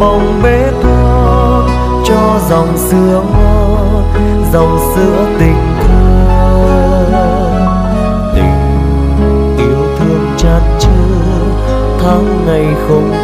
bồng bế con cho dòng sữa ngon, dòng sữa tình thương. Tình yêu thương chặt chứa tháng ngày không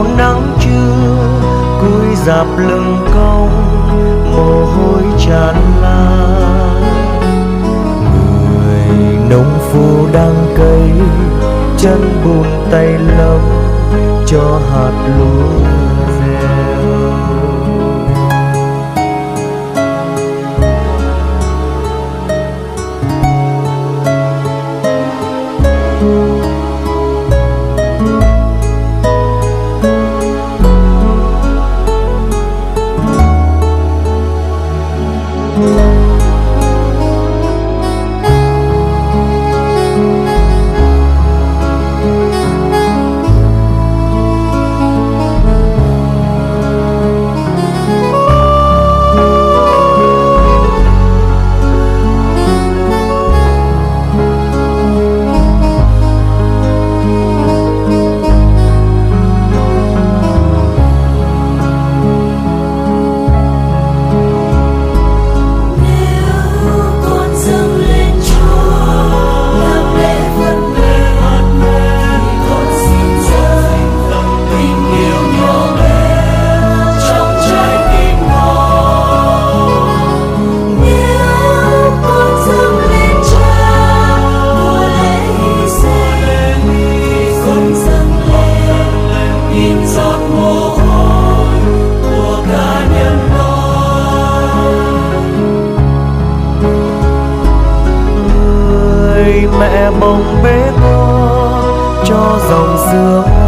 màu nắng trưa cúi dạp lưng cong, mồ hôi tràn lan. Người nông phu đang cấy chân bùn tay lấm cho hạt lúa. Đồng bế con cho dòng sữa